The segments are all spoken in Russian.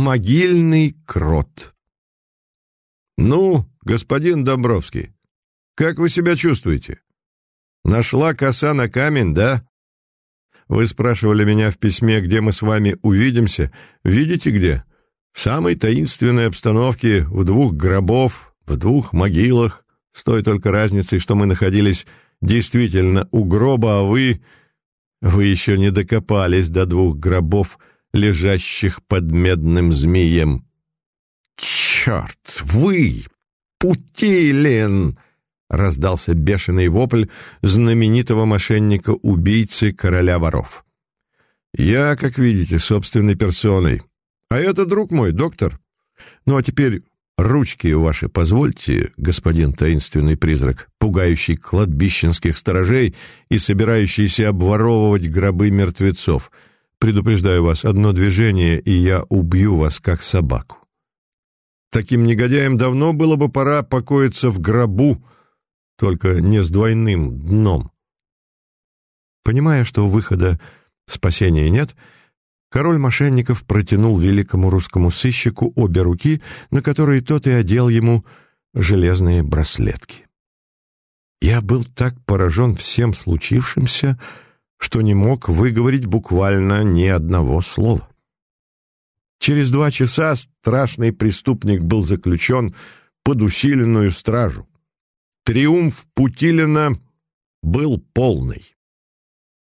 Могильный крот. «Ну, господин Домбровский, как вы себя чувствуете? Нашла коса на камень, да? Вы спрашивали меня в письме, где мы с вами увидимся. Видите где? В самой таинственной обстановке, в двух гробов, в двух могилах, с той только разницей, что мы находились действительно у гроба, а вы... Вы еще не докопались до двух гробов, лежащих под медным змеем. «Черт! Вы! Путилин!» — раздался бешеный вопль знаменитого мошенника-убийцы короля воров. «Я, как видите, собственной персоной. А это друг мой, доктор. Ну а теперь ручки ваши позвольте, господин таинственный призрак, пугающий кладбищенских сторожей и собирающийся обворовывать гробы мертвецов. Предупреждаю вас, одно движение, и я убью вас, как собаку. Таким негодяям давно было бы пора покоиться в гробу, только не с двойным дном. Понимая, что выхода спасения нет, король мошенников протянул великому русскому сыщику обе руки, на которые тот и одел ему железные браслетки. Я был так поражен всем случившимся, что не мог выговорить буквально ни одного слова. Через два часа страшный преступник был заключен под усиленную стражу. Триумф Путилина был полный.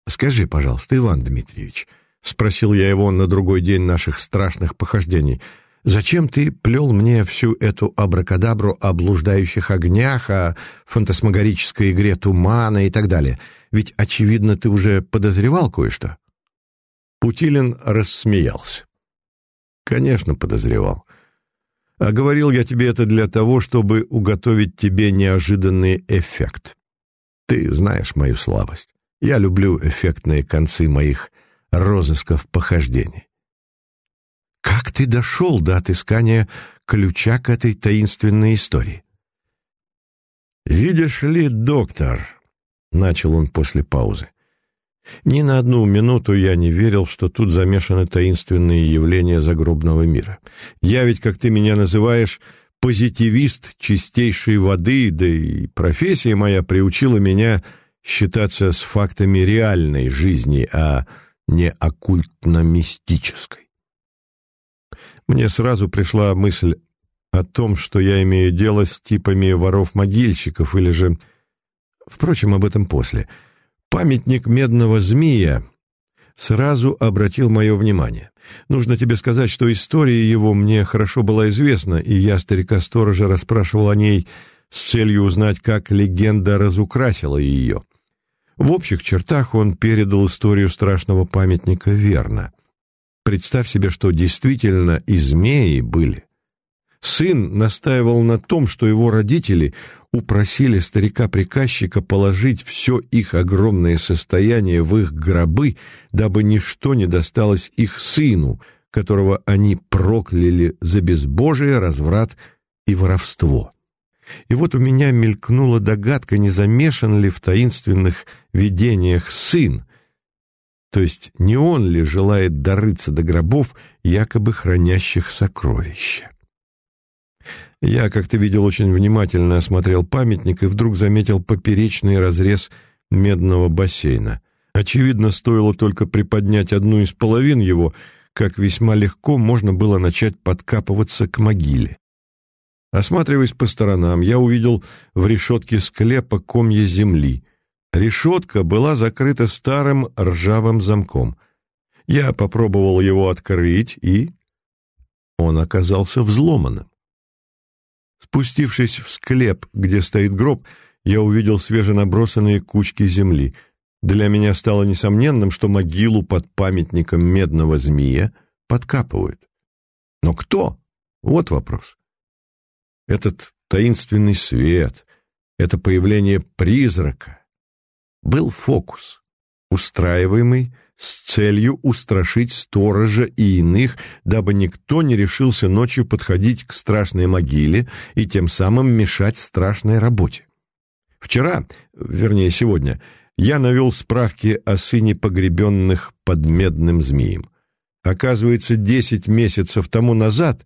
«Скажи, пожалуйста, Иван Дмитриевич», — спросил я его на другой день наших страшных похождений, «зачем ты плел мне всю эту абракадабру о блуждающих огнях, о фантасмагорической игре тумана и так далее? Ведь, очевидно, ты уже подозревал кое-что». Путилин рассмеялся. Конечно, подозревал. А говорил я тебе это для того, чтобы уготовить тебе неожиданный эффект. Ты знаешь мою слабость. Я люблю эффектные концы моих розысков похождений. Как ты дошел до отыскания ключа к этой таинственной истории? «Видишь ли, доктор», — начал он после паузы, ни на одну минуту я не верил, что тут замешаны таинственные явления загробного мира. Я ведь, как ты меня называешь, позитивист чистейшей воды, да и профессия моя приучила меня считаться с фактами реальной жизни, а не оккультно-мистической. Мне сразу пришла мысль о том, что я имею дело с типами воров-могильщиков или же... Впрочем, об этом после — Памятник медного змея сразу обратил мое внимание. Нужно тебе сказать, что история его мне хорошо была известна, и я старика-сторожа расспрашивал о ней с целью узнать, как легенда разукрасила ее. В общих чертах он передал историю страшного памятника верно. Представь себе, что действительно и змеи были. Сын настаивал на том, что его родители упросили старика-приказчика положить все их огромное состояние в их гробы, дабы ничто не досталось их сыну, которого они прокляли за безбожие, разврат и воровство. И вот у меня мелькнула догадка, не замешан ли в таинственных видениях сын, то есть не он ли желает дорыться до гробов, якобы хранящих сокровища. Я, как ты видел, очень внимательно осмотрел памятник и вдруг заметил поперечный разрез медного бассейна. Очевидно, стоило только приподнять одну из половин его, как весьма легко можно было начать подкапываться к могиле. Осматриваясь по сторонам, я увидел в решетке склепа комья земли. Решетка была закрыта старым ржавым замком. Я попробовал его открыть, и... Он оказался взломанным. Спустившись в склеп, где стоит гроб, я увидел свеженабросанные кучки земли. Для меня стало несомненным, что могилу под памятником медного змея подкапывают. Но кто? Вот вопрос. Этот таинственный свет, это появление призрака был фокус, устраиваемый с целью устрашить сторожа и иных, дабы никто не решился ночью подходить к страшной могиле и тем самым мешать страшной работе. Вчера, вернее сегодня, я навел справки о сыне погребенных под медным змеем. Оказывается, десять месяцев тому назад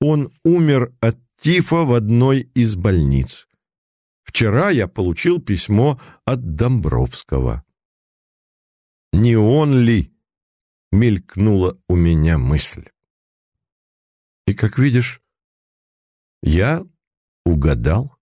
он умер от тифа в одной из больниц. Вчера я получил письмо от Домбровского. Не он ли? Мелькнула у меня мысль. И, как видишь, я угадал.